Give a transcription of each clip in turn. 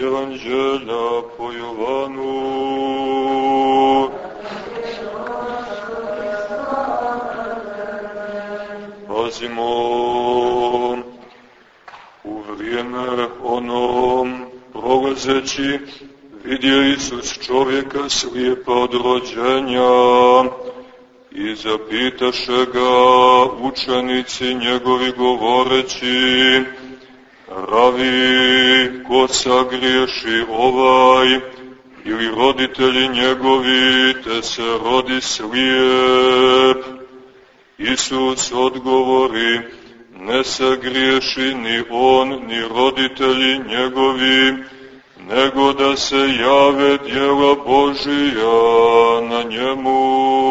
Evanđelja po Jovanu. Pazimo, u vrijeme onom prolazeći vidio Isus čovjeka slijepa od rođenja i zapitaše ga učenici njegovi govoreći Ravi, ko sagriješi ovaj ili roditelji njegovi, te se rodi slijep? Isus odgovori, ne sagriješi ni on, ni roditelji njegovi, nego da se jave djela Božija na njemu.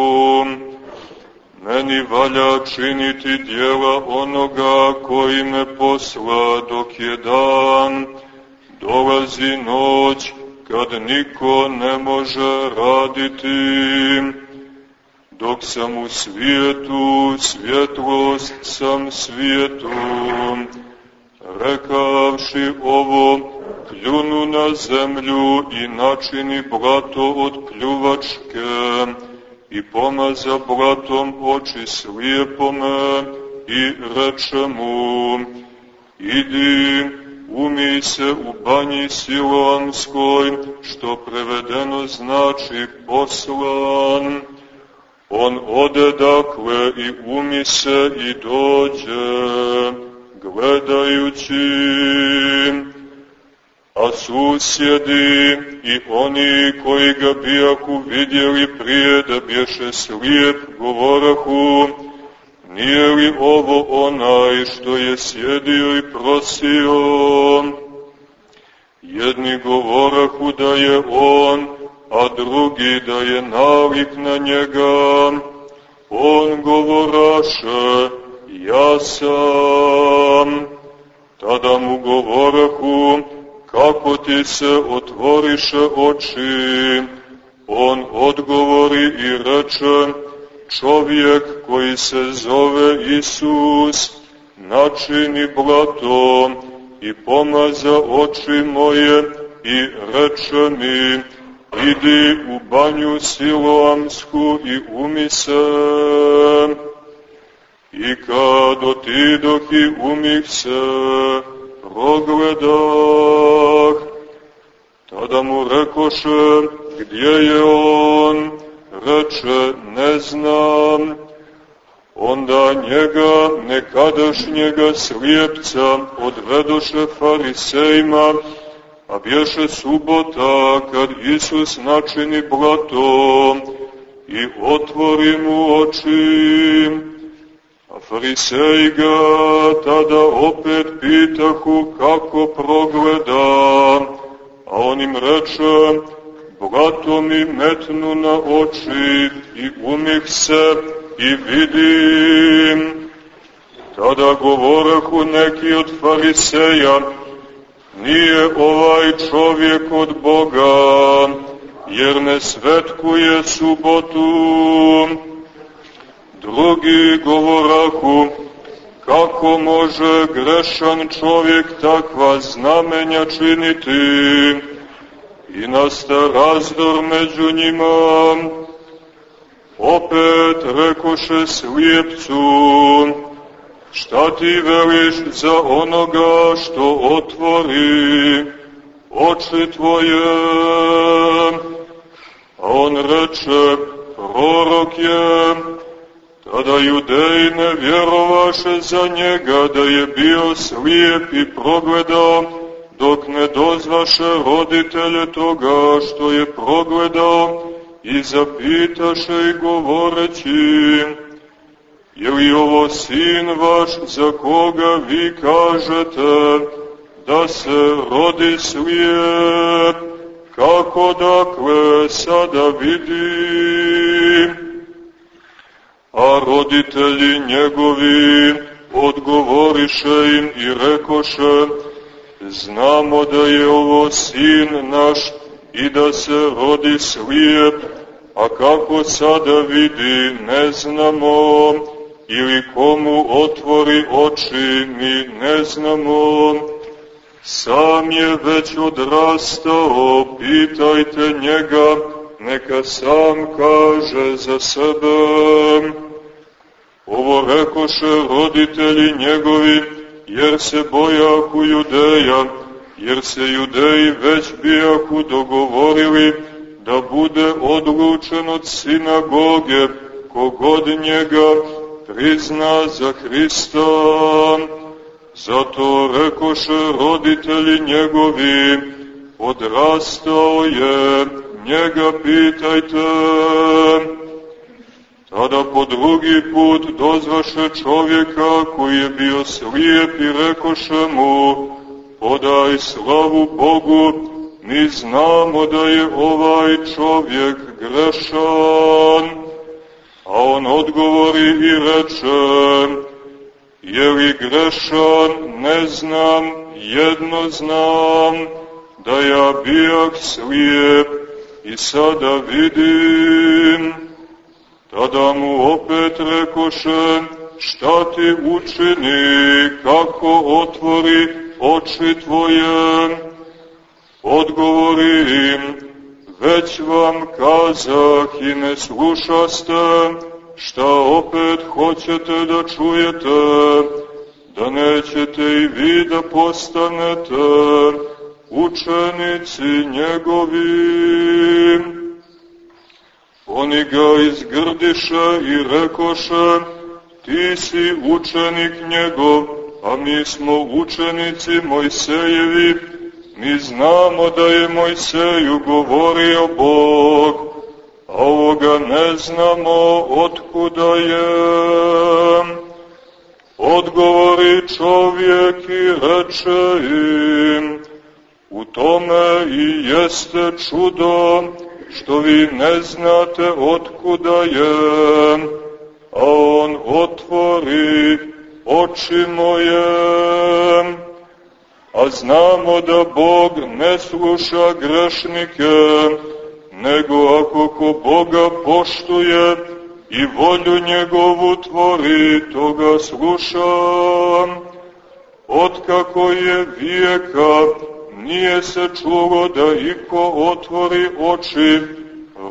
Meni valja činiti dijela onoga koji me posla dok je dan, dolazi noć kad niko ne može raditi. Dok sam u svijetu, svjetlost sam svijetu. Rekavši ovo, pljunu na zemlju i načini blato od pljuvačke, i pomaza blatom oči slijepome i reče mu, idi, umi se u banji Siloamskoj, što prevedeno znači poslan. On ode dakle i umi se i dođe, gledajući a susjedi i oni koji ga bijaku vidjeli prije da bješe slijep, govorahu, nije li ovo onaj što je sjedio i prosio? Jedni govorahu da je on, a drugi da je nalik na njega. On govoraše, ja sam. Tada mu govorahu, kako ti se otvoriše oči? On odgovori i reče, čovjek koji se zove Isus, načini blatom i pomaza oči moje i reče mi, idi u banju siloamsku i umi se. I kad otidoh i umih se, progledah. Tada mu rekoše, gdje je on? Reče, ne znam. Onda njega, nekadašnjega slijepca, odvedoše farisejima, a bješe subota, kad Isus načini blato i otvori mu oči A fariseji ga tada opet pitahu kako progleda, a on im reče, blato mi metnu na oči i umih se i vidim. Tada govorahu neki od fariseja, nije ovaj čovjek od Boga, jer ne svetkuje subotu. Drugi govorahu, kako može grešan čovjek takva znamenja činiti? I nasta razdor među njima. Opet rekoše slijepcu, šta ti veliš za onoga što otvori oči tvoje? A on reče, prorok je, Tada judeji ne vjerovaše za njega da je bio slijep i progledao, dok ne dozvaše roditelje toga što je progledao i zapitaše i govoreći, je li ovo sin vaš za koga vi kažete da se rodi slijep, kako dakle sada vidim? A roditelji njegovi odgovoriše im i rekoše, znamo da je ovo sin naš i da se rodi slijep, a kako sada vidi ne znamo, ili komu otvori oči mi ne znamo. Sam je već odrastao, pitajte njega, neka sam kaže za sebe. Ovo rekoše roditelji njegovi, jer se bojaku judeja, jer se judeji već bijaku dogovorili da bude odlučen od sinagoge kogod njega prizna za Hrista. Zato rekoše roditelji njegovi, odrastao je, njega pitajte. Tada po drugi put dozvaše čovjeka koji je bio slijep i rekoše mu, podaj slavu Bogu, mi znamo da je ovaj čovjek grešan. A on odgovori i reče, je li grešan, ne znam, jedno znam, da ja bijak slijep i sada vidim. Tada mu opet rekoše, šta ti učini, kako otvori oči tvoje? Odgovorim, već vam kazah i ne slušaste, šta opet hoćete da čujete, da nećete i vi da postanete učenici njegovi. Oni ga izgrdiše i rekoše, ti si učenik njegov, a mi smo učenici Mojsejevi, mi znamo da je Mojseju govorio Bog, a ovoga ne znamo otkuda je. Odgovori čovjek i reče im, u tome i jeste čudo, što vi ne znate otkuda je, a on otvori oči moje. A znamo da Bog ne sluša grešnike, nego ako ko Boga poštuje i volju njegovu tvori, toga slušam. Otkako je vijeka, nije se čulo da iko otvori oči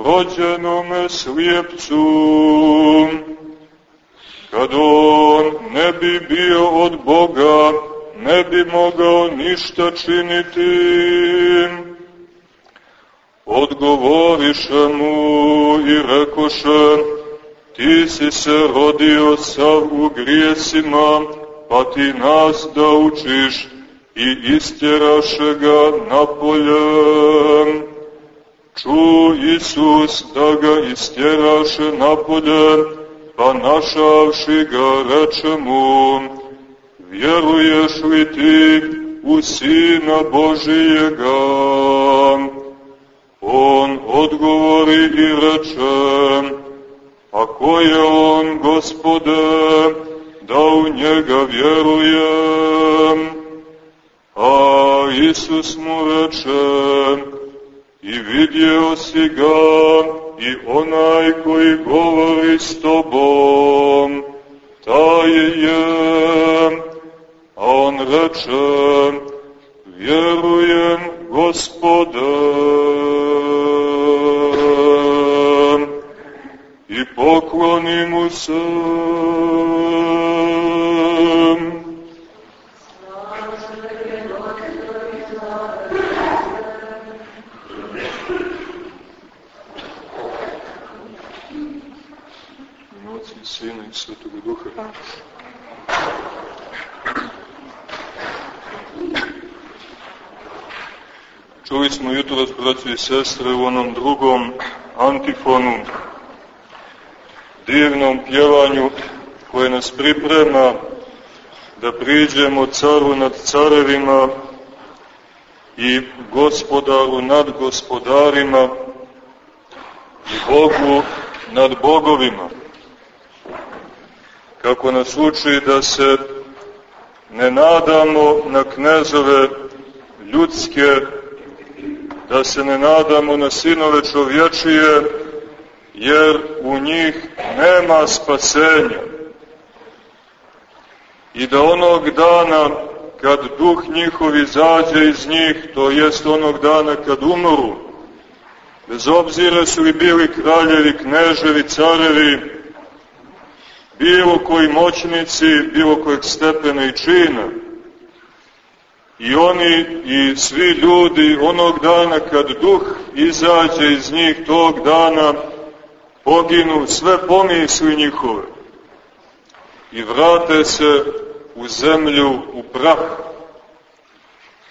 rođenome slijepcu. Kad on ne bi bio od Boga, ne bi mogao ništa činiti. Odgovoriše mu i rekoše, ti si se rodio sav u grijesima, pa ti nas da učiš i istjeraše ga napolje. Ču Isus da ga istjeraše napolje, pa našavši ga reče mu, vjeruješ li ti u Sina Božijega? On odgovori i reče, a ko je on, gospode, da u njega vjerujem? A Isus mu reče, i vidjeo si ga, i onaj koji govori s tobom, taj je. A on reče, vjerujem, gospode. I pokloni mu se. Sina i Svetoga Duha. Čuli smo jutro, braći i sestre, u onom drugom antifonu, divnom pjevanju koje nas priprema da priđemo caru nad carevima i gospodaru nad gospodarima i Bogu nad bogovima. Kako nas uči da se ne nadamo na knezove ljudske da se ne nadamo na sinove čovječije, jer u njih nema spasenja. I da onog dana kad duh njihov izađe iz njih, to jest onog dana kad umoru, bez obzira su li bili kraljevi, kneževi, carevi, bilo koji moćnici, bilo kojeg stepena i čina, i oni i svi ljudi onog dana kad duh izađe iz njih tog dana poginu sve pomisli njihove i vrate se u zemlju, u prah.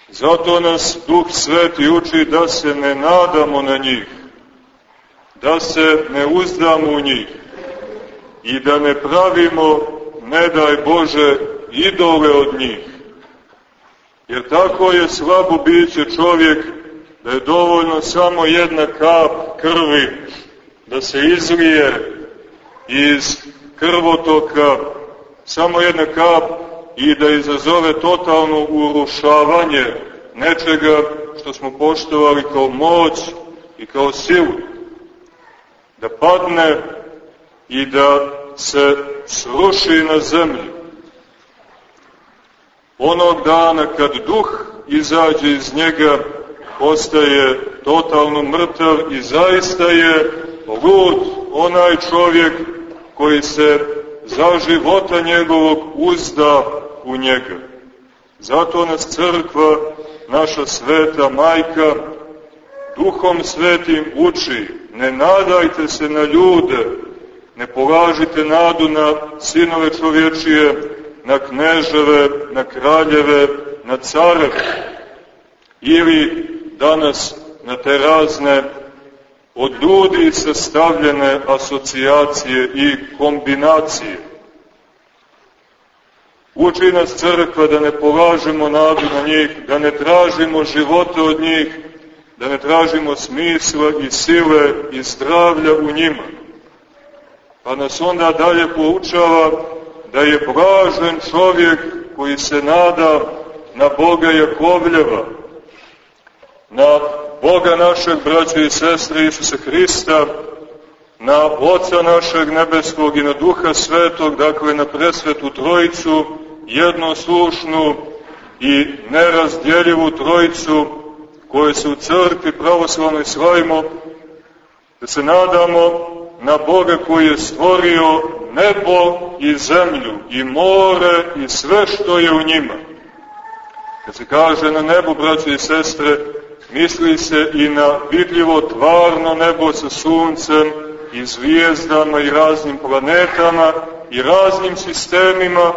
Zato nas Duh Sveti uči da se ne nadamo na njih, da se ne uzdamo u njih i da ne pravimo, ne daj Bože, idole od njih. Jer tako je slabo biće čovjek da je dovoljno samo jedna kap krvi da se izlije iz krvotoka, samo jedna kap i da izazove totalno urušavanje nečega što smo poštovali kao moć i kao silu. Da padne i da se sruši na zemlju. Onog dana kad duh izađe iz njega, postaje totalno mrtav i zaista je lud onaj čovjek koji se za života njegovog uzda u njega. Zato nas crkva, naša sveta majka, duhom svetim uči, ne nadajte se na ljude, ne polažite nadu na sinove čovječije, na kneževe, na kraljeve, na careve, ili danas na te razne od ljudi sastavljene asocijacije i kombinacije. Uči nas crkva da ne polažemo nadu na njih, da ne tražimo živote od njih, da ne tražimo smisla i sile i zdravlja u njima. Pa nas onda dalje poučava da je blažen čovjek koji se nada na Boga Jakovljeva, na Boga našeg braća i sestre Isusa Hrista, na Oca našeg nebeskog i na Duha Svetog, dakle na presvetu trojicu, jednoslušnu i nerazdjeljivu trojicu koje se u crkvi pravoslavnoj slavimo, da se nadamo na Boga koji je stvorio nebo i zemlju i more i sve što je u njima. Kad se kaže na nebu, braće i sestre, misli se i na vidljivo tvarno nebo sa suncem i zvijezdama i raznim planetama i raznim sistemima,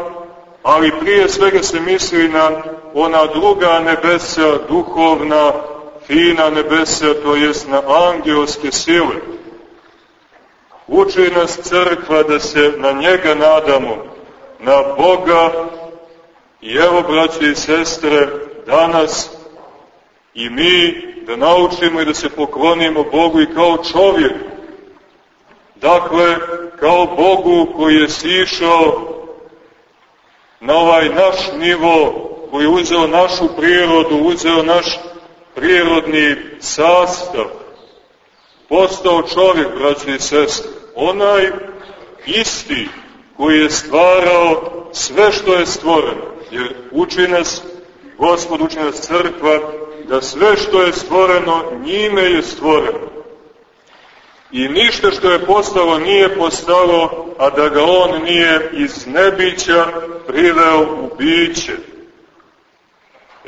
ali prije svega se misli na ona druga nebesa, duhovna, fina nebesa, to jest na angelske sile. Uči nas crkva da se na njega nadamo, na Boga i evo, braće i sestre, danas i mi da naučimo i da se poklonimo Bogu i kao čovjek. Dakle, kao Bogu koji je sišao na ovaj naš nivo, koji je uzeo našu prirodu, uzeo naš prirodni sastav, postao čovjek, braći i sestre, onaj isti koji je stvarao sve što je stvoreno, jer uči nas, Gospod uči nas crkva, da sve što je stvoreno, njime je stvoreno. I ništa što je postalo nije postalo, a da ga on nije iz nebića priveo u biće.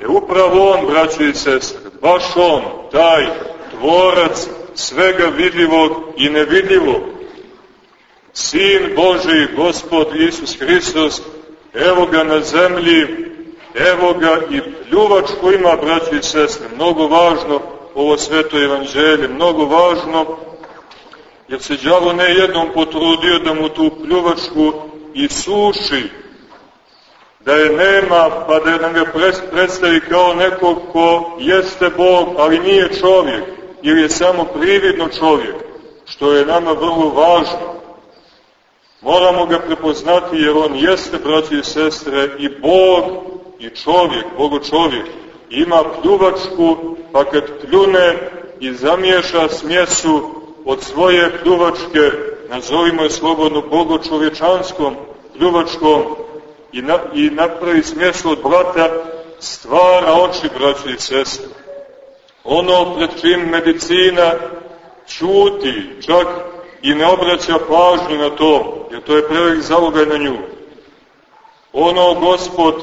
E upravo on, braći i sestre, baš on, taj tvorac svega vidljivog i nevidljivog, Sin Boži, Gospod Isus Hristos, evo ga na zemlji, evo ga i pljuvačku ima, braći i sestre, mnogo važno ovo sveto evanđelje, mnogo važno, jer se djavo ne jednom potrudio da mu tu pljuvačku i suši, da je nema, pa da nam ga predstavi kao nekog ko jeste Bog, ali nije čovjek, ili je samo prividno čovjek, što je nama vrlo važno. Moramo ga prepoznati jer on jeste, braći i sestre, i Bog, i čovjek, Bogo čovjek. Ima pljuvačku, pa kad pljune i zamiješa smjesu od svoje pljuvačke, nazovimo je slobodno bogočovječanskom pljuvačkom, i, na, i napravi smjesu od blata, stvara oči, braći i sestre. Ono pred čim medicina čuti, čak i ne obraća pažnju na to, jer to je prevelik zalogaj na nju. Ono gospod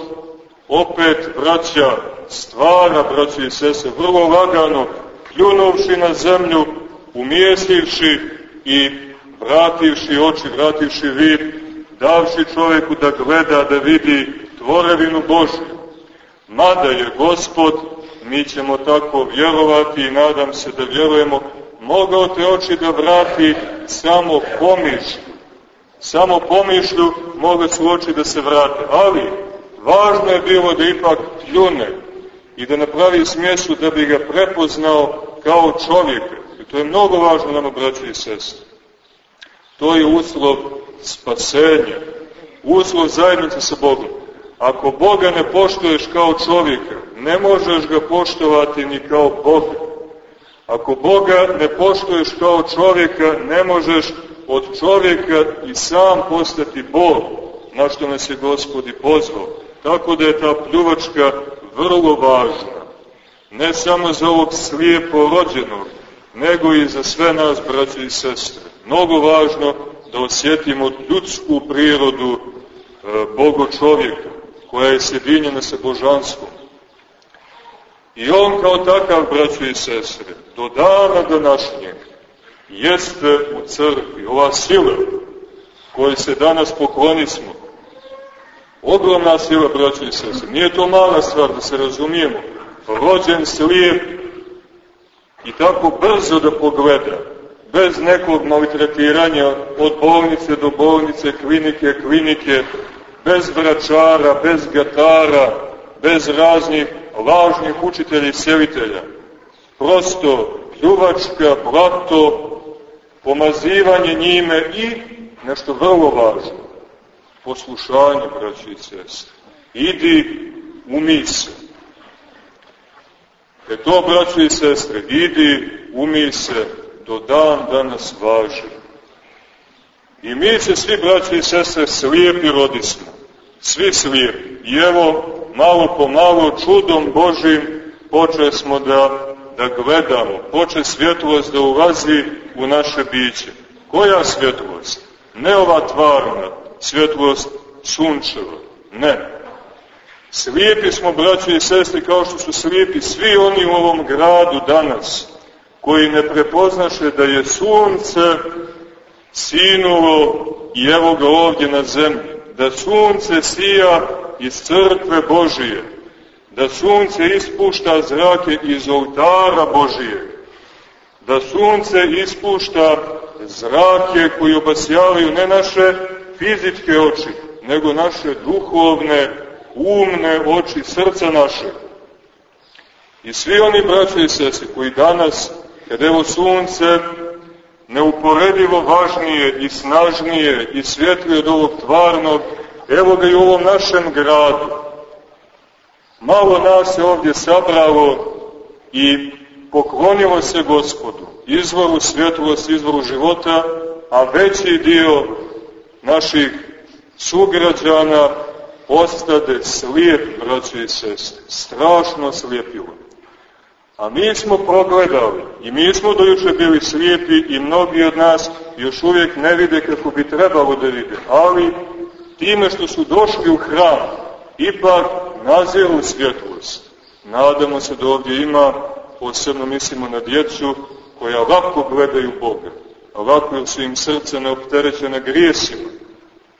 opet vraća, stvara, braći i sese, vrlo lagano, pljunovši na zemlju, umjestivši i vrativši oči, vrativši vid, davši čovjeku da gleda, da vidi tvorevinu Božju. Mada je gospod, mi ćemo tako vjerovati i nadam se da vjerujemo, mogao te oči da vrati samo pomišlju. Samo pomišlju mogu su oči da se vrate. Ali, važno je bilo da ipak pljune i da napravi smjesu da bi ga prepoznao kao čovjeka. I to je mnogo važno nama, braći i sestri. To je uslov spasenja, uslov zajednice sa Bogom. Ako Boga ne poštuješ kao čovjeka, ne možeš ga poštovati ni kao Boga. Ako Boga ne poštuješ kao čovjeka, ne možeš od čovjeka i sam postati Bog, na što nas je Gospodi pozvao. Tako da je ta pljuvačka vrlo važna. Ne samo za ovog slijepo rođenog, nego i za sve nas, braće i sestre. Mnogo važno da osjetimo ljudsku prirodu e, Bogo čovjeka, koja je sjedinjena sa božanstvom. I on kao takav, braće i sestre, do dana današnjeg, jeste u crkvi, ova sila koji se danas poklonismo, ogromna sila, braće i sestre, nije to mala stvar, da se razumijemo, rođen slijep i tako brzo da pogleda, bez nekog maltretiranja od bolnice do bolnice, klinike, klinike, bez vračara, bez gatara, bez raznih lažnih učitelja i selitelja. Prosto pljuvačka, blato, pomazivanje njime i nešto vrlo važno, poslušanje, braći i sestre. Idi, umi se. E to, braći i sestre, idi, umi se, do dan danas važi. I mi se svi, braći i sestre, slijepi rodismo. Svi slijepi. I evo, malo po malo, čudom Božim, poče smo da, da gledamo. Poče svjetlost da ulazi u naše biće. Koja svjetlost? Ne ova tvarna, svjetlost sunčeva. Ne. Slijepi smo, braći i sestri, kao što su slijepi svi oni u ovom gradu danas, koji ne prepoznaše da je sunce sinulo i evo ga ovdje na zemlji, da sunce sija iz crkve Božije, da sunce ispušta zrake iz oltara Božije, da sunce ispušta zrake koji obasjavaju ne naše fizičke oči, nego naše duhovne, umne oči srca naše. I svi oni braće i sese koji danas kad evo sunce neuporedivo važnije i snažnije i svjetlije od ovog tvarnog, evo ga i u ovom našem gradu. Malo nas je ovdje sabralo i poklonilo se gospodu, izvoru svjetlosti, izvoru života, a veći dio naših sugrađana ostade slijep, braće i sestre, strašno slijepilo. A mi smo progledali i mi smo dojuče bili slijepi i mnogi od nas još uvijek ne vide kako bi trebalo da vide. Ali time što su došli u hram, ipak naziru svjetlost. Nadamo se da ovdje ima, posebno mislimo na djecu, koja lako gledaju Boga. Jer su im srce neopterećene grijesima.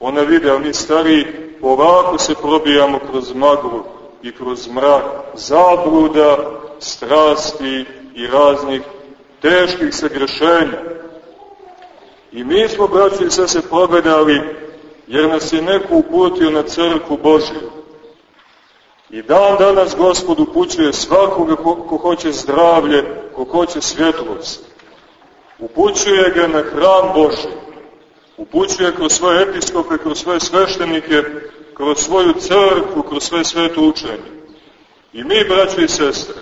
Ona vide, a mi stari polako se probijamo kroz maglu i kroz mrak zabluda, strasti i raznih teških sagrešenja. I mi smo, braći i sve se pogledali, jer nas je neko uputio na crku Božiju. I dan danas Gospod upućuje svakoga ko, ko hoće zdravlje, ko hoće svjetlost. Upućuje ga na hram Božji. Upućuje kroz svoje episkope, kroz svoje sveštenike, kroz svoju crkvu, kroz sve sveto učenje. I mi, braći i sestre,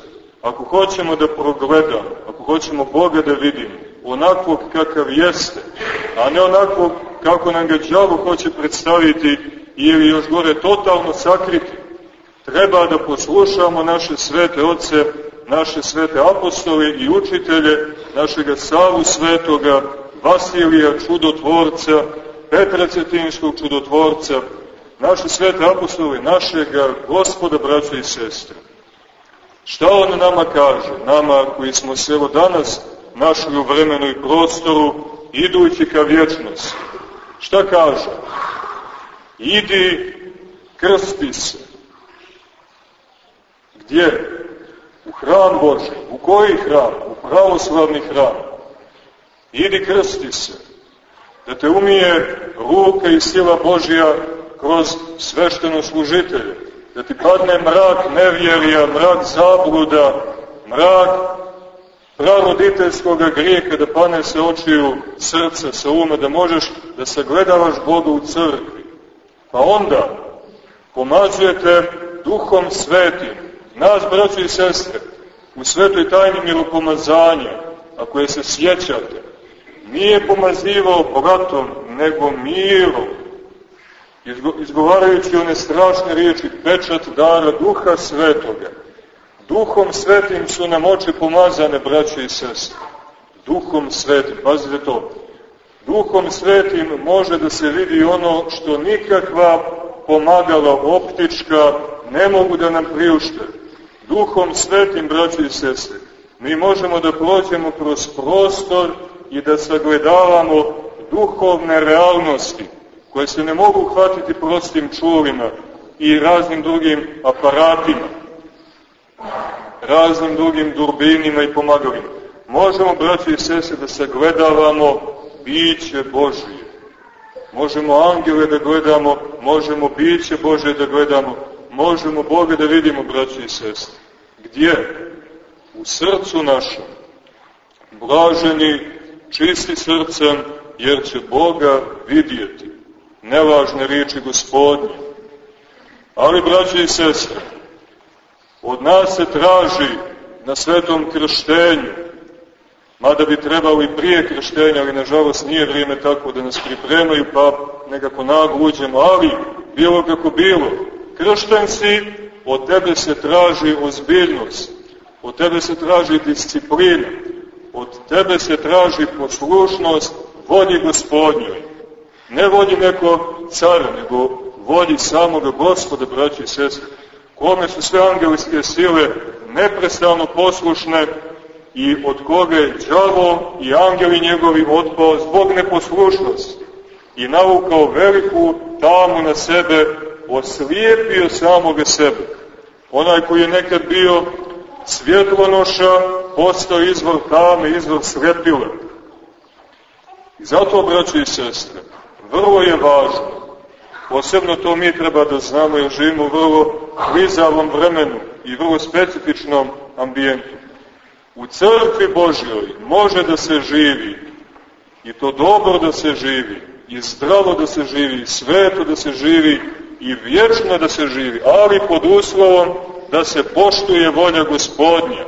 ako hoćemo da progledamo, ako hoćemo Boga da vidimo, onakvog kakav jeste, a ne onakvog kako nam ga džavo hoće predstaviti ili još gore totalno sakriti, Treba da poslušamo naše svete oce, naše svete apostole i učitelje, našega Savu svetoga, Vasilija čudotvorca, Petra Cetinskog čudotvorca, naše svete apostole, našega gospoda, braća i sestre. Šta on nama kaže? Nama koji smo se evo danas našli u vremenu i prostoru, idući ka vječnosti. Šta kaže? Idi, krsti se. Gdje? U hram Boži. U koji hram? U pravoslavni hram. Idi, krsti se. Da te umije ruka i sila Božja kroz svešteno služitelje. Da ti padne mrak nevjerija, mrak zabluda, mrak praroditeljskog grijeha da pane se očiju srca, sa uma, da možeš da sagledavaš Boga u crkvi. Pa onda pomazujete duhom svetim, nas, braći i sestre, u svetoj tajni milopomazanja, ako je se sjećate, nije pomazivao bogatom, nego mirom, izgovarajući one strašne riječi, pečat dara duha svetoga, Duhom svetim su nam oči pomazane, braće i sestre. Duhom svetim, pazite to. Duhom svetim može da se vidi ono što nikakva pomagala optička ne mogu da nam priušte. Duhom svetim, braće i sestre, mi možemo da prođemo kroz prostor i da sagledavamo duhovne realnosti koje se ne mogu hvatiti prostim čulima i raznim drugim aparatima raznim drugim durbinima i pomagalima. Možemo, braći i sese, da se gledavamo biće Božije. Možemo angele da gledamo, možemo biće Božje da gledamo, možemo Boga da vidimo, braći i sese. Gdje? U srcu našem. Blaženi, čisti srcem, jer će Boga vidjeti. Nevažne riječi gospodnje. Ali, braći i sestre, Od nas se traži na svetom krštenju, mada bi trebalo i prije krštenja, ali nažalost nije vrijeme tako da nas pripremaju, pa nekako naglo uđemo, ali bilo kako bilo, kršten si, od tebe se traži ozbiljnost, od tebe se traži disciplina, od tebe se traži poslušnost volji gospodnjoj. Ne volji neko cara, nego volji samoga gospoda, braći i sestri kome su sve angelske sile neprestano poslušne i od koga je džavo i angeli njegovi otpao zbog neposlušnosti i navukao veliku tamu na sebe, oslijepio samoga sebe. Onaj koji je nekad bio svjetlonoša, postao izvor tame, izvor slepila. I zato, braći i sestre, vrlo je važno Posebno to mi treba da znamo jer živimo u vrlo klizavom vremenu i vrlo specifičnom ambijentu. U crkvi Božjoj može da se živi i to dobro da se živi i zdravo da se živi i sveto da se živi i vječno da se živi, ali pod uslovom da se poštuje volja gospodnja,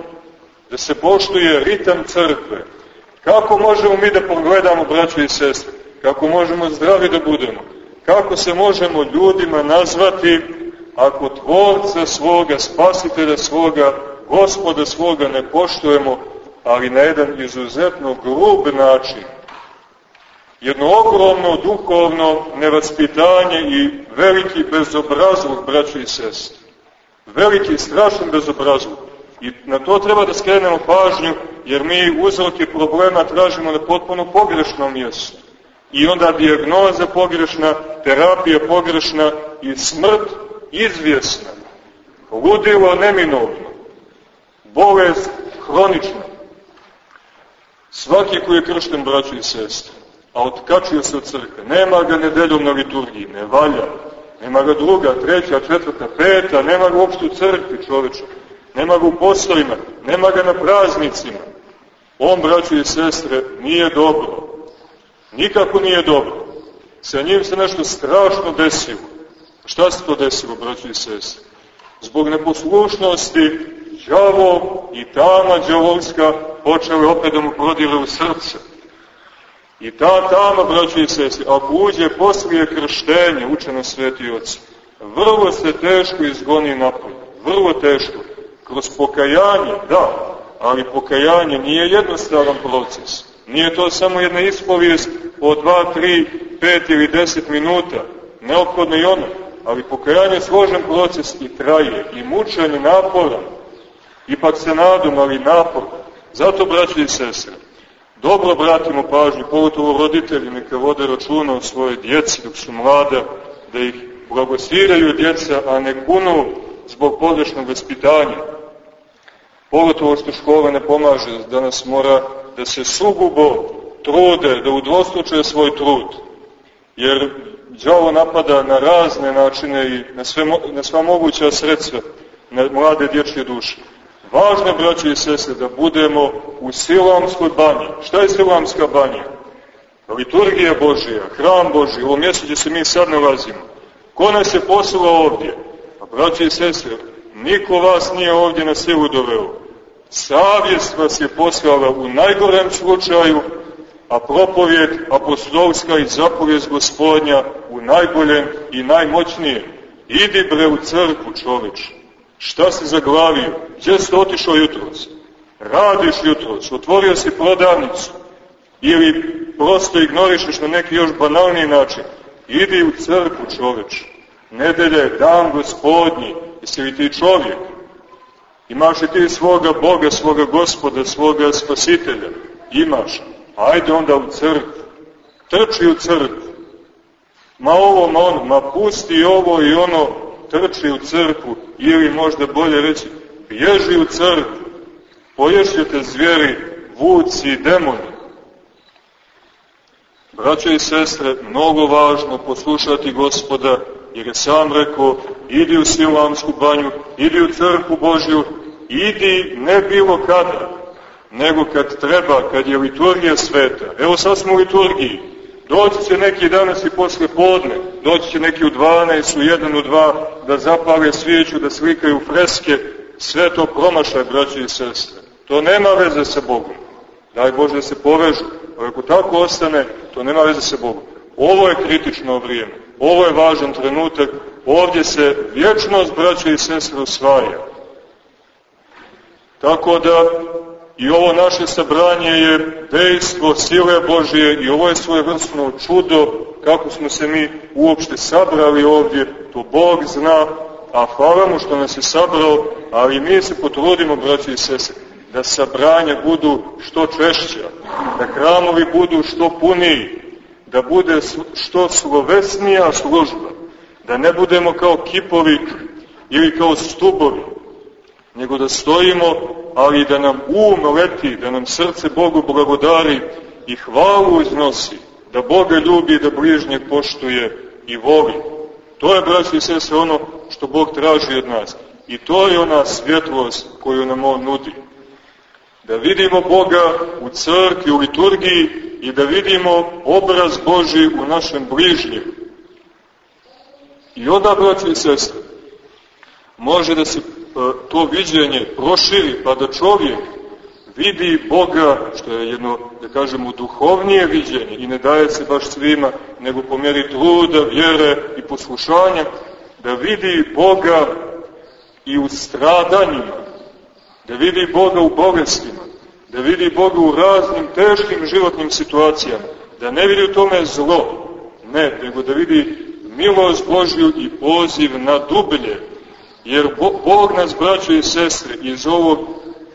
da se poštuje ritam crkve. Kako možemo mi da pogledamo, braćo i sestre? Kako možemo zdravi da budemo? Kako se možemo ljudima nazvati ako tvorca svoga, spasitelja svoga, gospoda svoga ne poštujemo, ali na jedan izuzetno grub način. Jedno ogromno duhovno nevaspitanje i veliki bezobrazluk, braćo i sestri. Veliki, strašan bezobrazluk. I na to treba da skrenemo pažnju, jer mi uzroke problema tražimo na potpuno pogrešnom mjestu i onda dijagnoza pogrešna, terapija pogrešna i smrt izvjesna. Ludilo neminovno, bolest hronična. Svaki koji je kršten, braći i sestre, a otkačio se od crkve, nema ga nedeljom na liturgiji, ne valja, nema ga druga, treća, četvrta, peta, nema ga uopšte u crkvi čoveče, nema ga u poslovima, nema ga na praznicima. On, braći i sestre, nije dobro, Nikako nije dobro. Sa njim se nešto strašno desilo. Šta se to desilo, braći i sese? Zbog neposlušnosti, đavo i tama đavolska počeli opet da mu prodile u srce. I ta tama, braći i sese, ako uđe poslije krštenja, učeno sveti oci, vrlo se teško izgoni napolje. Vrlo teško. Kroz pokajanje, da, ali pokajanje nije jednostavan proces. Nije to samo jedna ispovijest od 2, 3, 5 ili 10 minuta. Neophodno i ono. Ali pokajanje je složen proces i traje, i mučan i naporan. Ipak se nadom, ali napor. Zato, braći i sestre, dobro bratimo pažnju, pogotovo roditelji neka vode računa o svoje djeci dok su mlada, da ih blagosiraju djeca, a ne kunu zbog pogrešnog vaspitanja. Pogotovo što škola ne pomaže, danas mora da se sugubo trude, da udvostručuje svoj trud. Jer džavo napada na razne načine i na, sve, na sva moguća sredstva na mlade dječje duše. Važno braći i sese, da budemo u Silamskoj banji. Šta je Silamska banja? Liturgija Božija, hram Božiji, ovo mjesto gdje se mi sad nalazimo. Ko nas je poslao ovdje? A braći i sestre, niko vas nije ovdje na silu doveo. Savjest vas je poslala u najgorem slučaju, a propovjed apostolska i zapovjest gospodnja u najboljem i najmoćnijem. Idi bre u crku čoveč. Šta si zaglavio? Gdje si otišao jutros? Radiš jutros, otvorio si prodavnicu. Ili prosto ignorišeš na neki još banalni način. Idi u crku čoveč. Nedelje je dan gospodnji. Jesi li ti čovjek? Imaš li ti svoga Boga, svoga gospoda, svoga spasitelja? Imaš. Ajde onda u crkvu. Trči u crkvu. Ma ovo, ma ono, ma pusti ovo i ono, trči u crkvu. Ili možda bolje reći, bježi u crkvu. Poješćete zvijeri, vuci i demoni. Braćo i sestre, mnogo važno poslušati gospoda, jer je sam rekao, idi u Silamsku banju, idi u crkvu Božju, idi ne bilo kada, nego kad treba, kad je liturgija sveta. Evo sad smo u liturgiji. Doći će neki danas i posle podne, doći će neki u 12, u 1, u 2, da zapale svijeću, da slikaju freske, sve to promašaj, braći i sestre. To nema veze sa Bogom. Daj Bože da se povežu. Ako tako ostane, to nema veze sa Bogom. Ovo je kritično vrijeme. Ovo je važan trenutak. Ovdje se vječnost, braće i sestre, osvaja. Tako da i ovo naše sabranje je dejstvo sile Božije i ovo je svoje vrstno čudo kako smo se mi uopšte sabrali ovdje, to Bog zna, a hvala mu što nas je sabrao, ali mi se potrudimo, braći i sese, da sabranja budu što češća, da hramovi budu što puniji, da bude što slovesnija služba, da ne budemo kao kipovi ili kao stubovi, nego da stojimo, ali da nam um leti, da nam srce Bogu blagodari i hvalu iznosi, da Boga ljubi, da bližnje poštuje i voli. To je, braći i sese, ono što Bog traži od nas. I to je ona svjetlost koju nam On nudi. Da vidimo Boga u crkvi, u liturgiji i da vidimo obraz Boži u našem bližnjem. I onda, braći i sestre, može da se to viđenje proširi, pa da čovjek vidi Boga, što je jedno, da kažemo, duhovnije viđenje i ne daje se baš svima, nego po mjeri truda, vjere i poslušanja, da vidi Boga i u stradanjima, da vidi Boga u bolestima, da vidi Boga u raznim teškim životnim situacijama, da ne vidi u tome zlo, ne, nego da vidi milost Božju i poziv na dublje, Jer Bog nas, braćo i sestre, iz ovog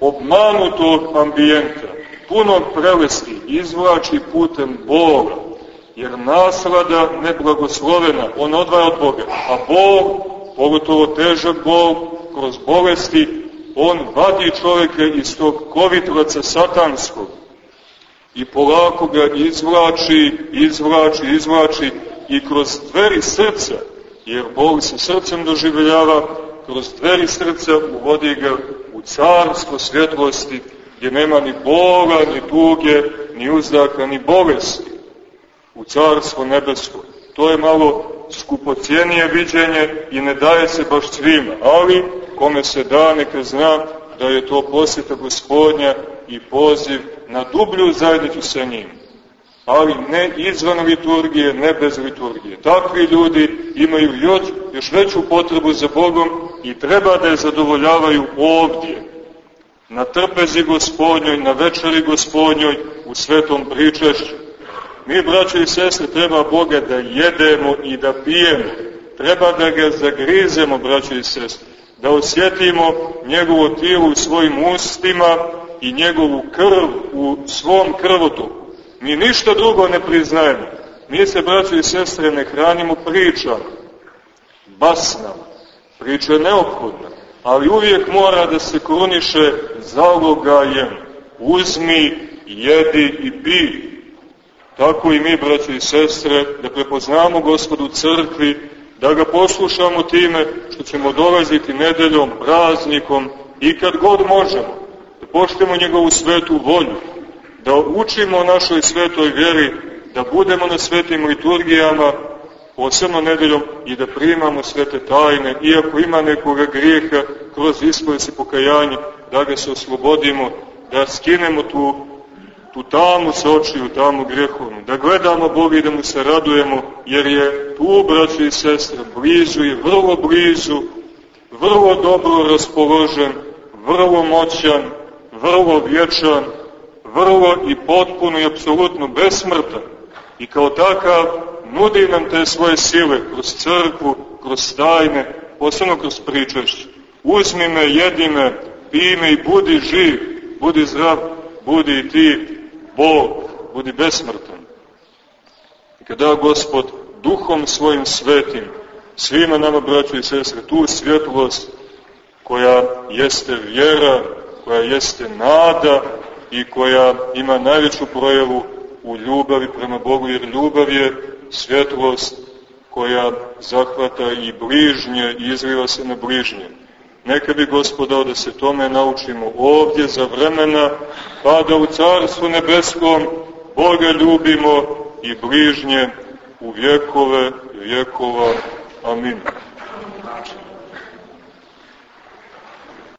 obmanutog ambijenta, punog prelesti, izvlači putem Boga. Jer naslada neblagoslovena, on odvaja od Boga. A Bog, pogotovo težak Bog, kroz bolesti, on vadi čovjeka iz tog kovitlaca satanskog i polako ga izvlači, izvlači, izvlači i kroz dveri srca, jer Bog se srcem doživljava, kroz dveri srca uvodi ga u carstvo svjetlosti, gdje nema ni bola, ni tuge, ni uzdaka, ni bolesti, u carstvo nebesko. To je malo skupocijenije viđenje i ne daje se baš svima, ali kome se da, neka zna da je to posjeta gospodnja i poziv na dublju zajednicu sa njim. Ali ne izvan liturgije, ne bez liturgije. Takvi ljudi imaju još, još veću potrebu za Bogom i treba da je zadovoljavaju ovdje, na trpezi gospodnjoj, na večeri gospodnjoj, u svetom pričešću. Mi, braće i sestre, treba Boga da jedemo i da pijemo. Treba da ga zagrizemo, braće i sestre. Da osjetimo njegovo tijelo u svojim ustima i njegovu krv u svom krvotu. Mi ništa drugo ne priznajemo. Mi se, braće i sestre, ne hranimo pričama, basnama. Priča je neophodna, ali uvijek mora da se kruniše zalogajem. Uzmi, jedi i pi. Tako i mi, braće i sestre, da prepoznamo gospodu crkvi, da ga poslušamo time što ćemo dolaziti nedeljom, praznikom i kad god možemo, da poštemo njegovu svetu volju, da učimo o našoj svetoj vjeri, da budemo na svetim liturgijama, posebno nedeljom, i da primamo svete tajne, iako ima nekoga grijeha, kroz ispovest i pokajanje, da ga se oslobodimo, da skinemo tu, tu tamu sa očiju, tamu grehovnu, da gledamo Boga i da mu se radujemo, jer je tu, braći i sestre, blizu i vrlo blizu, vrlo dobro raspoložen, vrlo moćan, vrlo vječan, vrlo i potpuno i apsolutno besmrtan. I kao takav nudi nam te svoje sile kroz crkvu, kroz tajne, posebno kroz pričašće. Uzmi me, jedi me, pij me i budi živ, budi zdrav, budi i ti Bog, budi besmrtan. I kada Gospod duhom svojim svetim, svima nama, braćo i sestre, tu svjetlost koja jeste vjera, koja jeste nada i koja ima najveću projavu u ljubavi prema Bogu, jer ljubav je svjetlost koja zahvata i bližnje i izliva se na bližnje. Neka bi gospodao da se tome naučimo ovdje za vremena, pa da u Carstvu nebeskom Boga ljubimo i bližnje u vjekove vjekova. Amin.